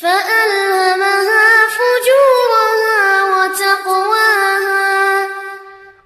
فأ